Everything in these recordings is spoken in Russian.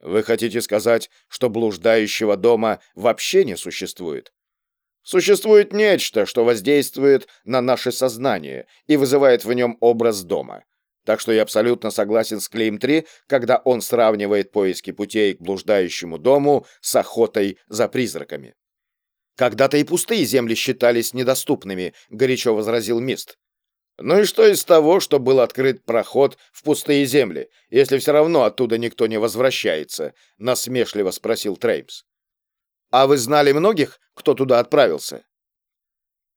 Вы хотите сказать, что блуждающего дома вообще не существует? Существует нечто, что воздействует на наше сознание и вызывает в нем образ дома. Так что я абсолютно согласен с Клейм-3, когда он сравнивает поиски путей к блуждающему дому с охотой за призраками. «Когда-то и пустые земли считались недоступными», — горячо возразил Мист. «Ну и что из того, что был открыт проход в пустые земли, если все равно оттуда никто не возвращается?» — насмешливо спросил Треймс. «А вы знали многих, кто туда отправился?»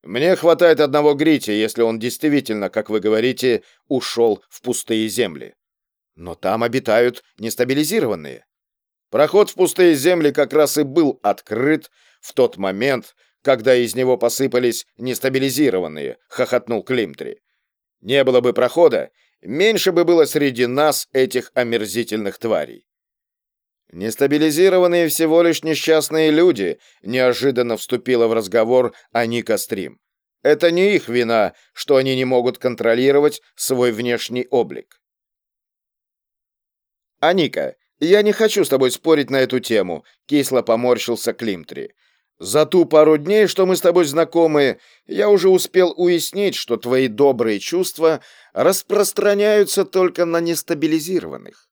Мне хватает одного Грити, если он действительно, как вы говорите, ушел в пустые земли. Но там обитают нестабилизированные. Проход в пустые земли как раз и был открыт в тот момент, когда из него посыпались нестабилизированные, хохотнул Климтри. Не было бы прохода, меньше бы было среди нас этих омерзительных тварей. Нестабилизированные всего лишь несчастные люди, неожиданно вступила в разговор Аника Стрим. Это не их вина, что они не могут контролировать свой внешний облик. Аника, я не хочу с тобой спорить на эту тему, кисло поморщился Климтри. За ту пару дней, что мы с тобой знакомы, я уже успел уяснить, что твои добрые чувства распространяются только на нестабилизированных.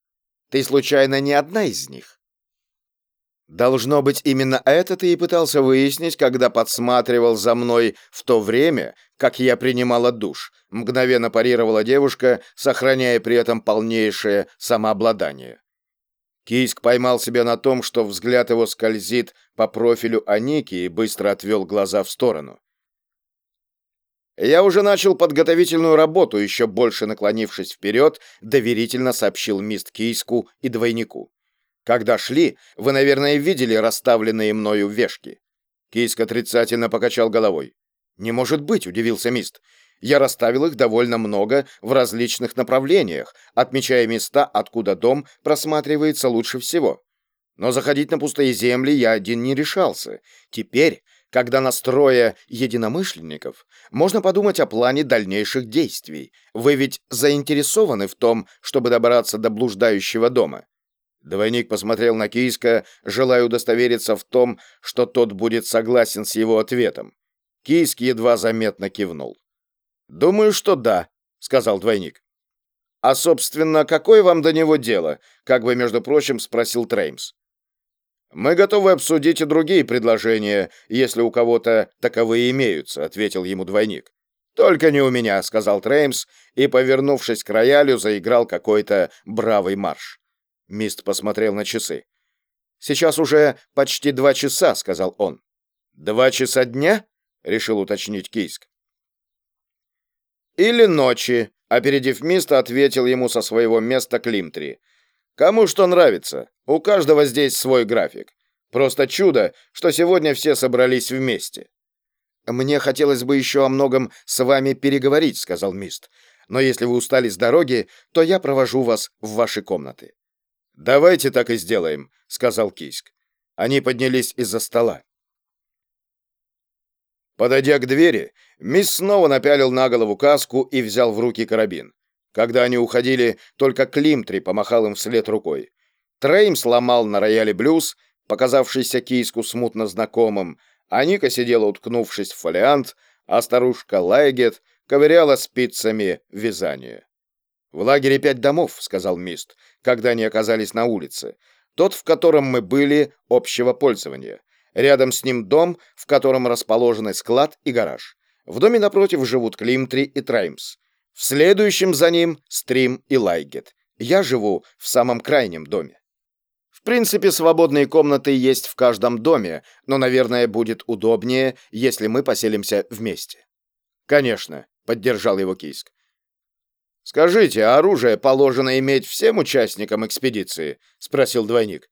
Ты случайно не одна из них? Должно быть, именно это ты и пытался выяснить, когда подсматривал за мной в то время, как я принимала душ. Мгновенно парировала девушка, сохраняя при этом полнейшее самообладание. Кийск поймал себя на том, что взгляд его скользит по профилю Аники и быстро отвел глаза в сторону. «Я уже начал подготовительную работу», еще больше наклонившись вперед, доверительно сообщил мист Кийску и двойнику. «Когда шли, вы, наверное, видели расставленные мною вешки». Кийск отрицательно покачал головой. «Не может быть», — удивился мист. «Я расставил их довольно много в различных направлениях, отмечая места, откуда дом просматривается лучше всего. Но заходить на пустые земли я один не решался. Теперь, когда настроя единомышленников, можно подумать о плане дальнейших действий. Вы ведь заинтересованы в том, чтобы добраться до блуждающего дома. Двойник посмотрел на Кийска, желая удостовериться в том, что тот будет согласен с его ответом. Кийск едва заметно кивнул. «Думаю, что да», — сказал двойник. «А, собственно, какое вам до него дело?» — как бы, между прочим, спросил Треймс. «Мы готовы обсудить и другие предложения, если у кого-то таковые имеются», — ответил ему двойник. «Только не у меня», — сказал Треймс, и, повернувшись к роялю, заиграл какой-то бравый марш. Мист посмотрел на часы. «Сейчас уже почти два часа», — сказал он. «Два часа дня?» — решил уточнить Кийск. «Или ночи», — опередив Миста, ответил ему со своего места Климтри. Кому что нравится. У каждого здесь свой график. Просто чудо, что сегодня все собрались вместе. Мне хотелось бы еще о многом с вами переговорить, сказал Мист. Но если вы устали с дороги, то я провожу вас в ваши комнаты. Давайте так и сделаем, сказал Киск. Они поднялись из-за стола. Подойдя к двери, Мисс снова напялил на голову каску и взял в руки карабин. Когда они уходили, только Климтри помахал им вслед рукой. Трейм сломал на рояле блюз, показавшийся Кийску смутно знакомым, а Ника сидела, уткнувшись в фолиант, а старушка Лайгет ковыряла спицами вязание. «В лагере пять домов», — сказал Мист, когда они оказались на улице. «Тот, в котором мы были, общего пользования. Рядом с ним дом, в котором расположены склад и гараж. В доме напротив живут Климтри и Траймс. В следующем за ним Стрим и Лайгет. Я живу в самом крайнем доме. В принципе, свободные комнаты есть в каждом доме, но, наверное, будет удобнее, если мы поселимся вместе. Конечно, поддержал его Кийск. Скажите, а оружие положено иметь всем участникам экспедиции? спросил двойник.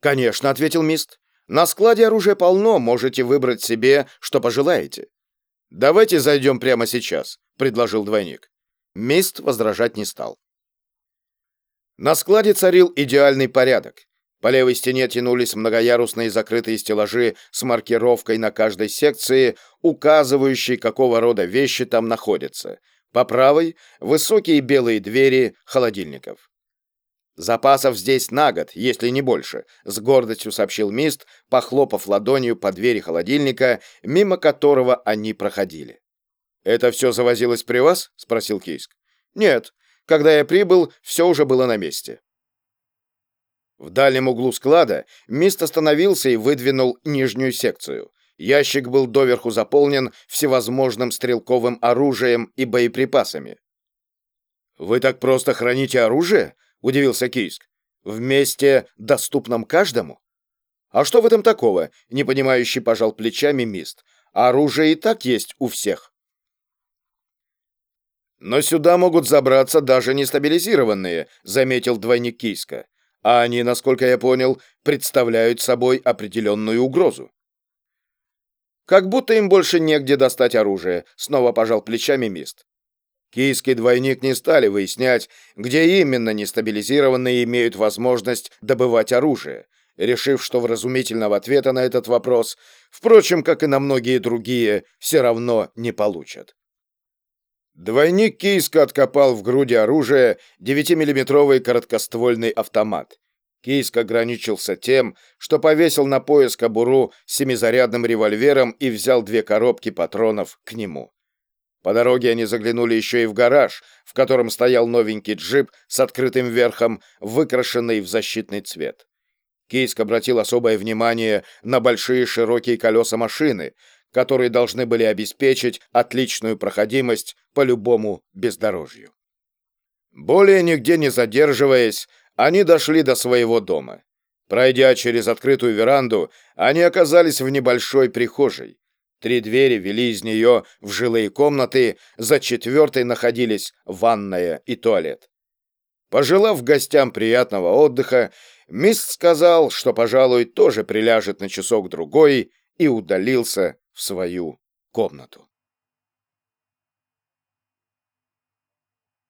Конечно, ответил Мист. На складе оружия полно, можете выбрать себе, что пожелаете. Давайте зайдем прямо сейчас предложил двойник. Мист возражать не стал. На складе царил идеальный порядок. По левой стене тянулись многоярусные закрытые стеллажи с маркировкой на каждой секции, указывающей, какого рода вещи там находятся. По правой — высокие белые двери холодильников. Запасов здесь на год, если не больше, с гордостью сообщил Мист, похлопав ладонью по двери холодильника, мимо которого они проходили. Это все завозилось при вас? спросил Кейск. Нет, когда я прибыл, все уже было на месте. В дальнем углу склада Мист остановился и выдвинул нижнюю секцию. Ящик был доверху заполнен всевозможным стрелковым оружием и боеприпасами. «Вы так просто храните оружие?» — удивился Кийск. «В месте, доступном каждому?» «А что в этом такого?» — непонимающий пожал плечами Мист. «Оружие и так есть у всех». «Но сюда могут забраться даже нестабилизированные», — заметил двойник Кийска. «А они, насколько я понял, представляют собой определенную угрозу». «Как будто им больше негде достать оружие», — снова пожал плечами Мист. Кийский двойник не стали выяснять, где именно нестабилизированные имеют возможность добывать оружие, решив, что вразумительного ответа на этот вопрос, впрочем, как и на многие другие, все равно не получат. Двойник Кийска откопал в груди оружия 9-миллиметровый короткоствольный автомат. Кийск ограничился тем, что повесил на пояс кобуру семизарядным револьвером и взял две коробки патронов к нему. По дороге они заглянули еще и в гараж, в котором стоял новенький джип с открытым верхом, выкрашенный в защитный цвет. Кийск обратил особое внимание на большие широкие колеса машины, которые должны были обеспечить отличную проходимость по любому бездорожью. Более нигде не задерживаясь, они дошли до своего дома. Пройдя через открытую веранду, они оказались в небольшой прихожей. Три двери вели из нее в жилые комнаты, за четвертой находились ванная и туалет. Пожелав гостям приятного отдыха, Мист сказал, что, пожалуй, тоже приляжет на часок-другой и удалился в свою комнату.